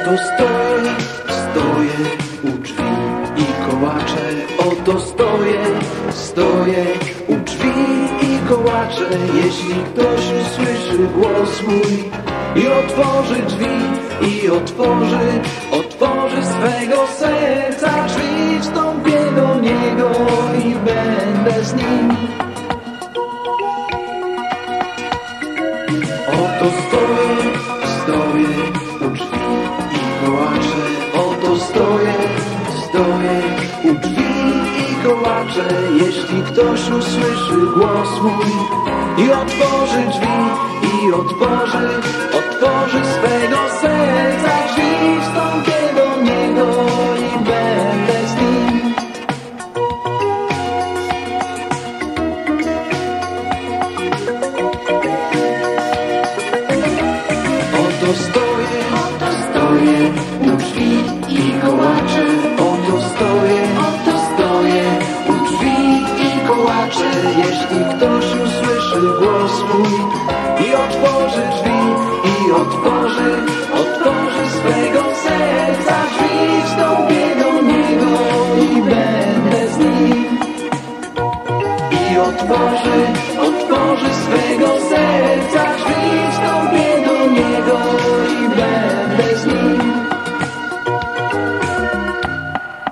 Oto stoję, stoję u drzwi i kołaczę. Oto stoję, stoję u drzwi i kołaczę. Jeśli ktoś usłyszy głos mój i otworzy drzwi, i otworzy, otworzy swego serca drzwi, wstąpię do niego i będę z nim. Oto stoję, stoję stoję, u drzwi i kołaczę. Jeśli ktoś usłyszy głos mój I otworzy drzwi i otworzy Otworzy swego serca drzwi Wstąpię do niego i będę z nim. Oto stoję Jeśli ktoś usłyszy głos mój i otworzy drzwi i otworzy, otworzy swego serca drzwi, wstąpię do niego i będę z nim. I otworzy,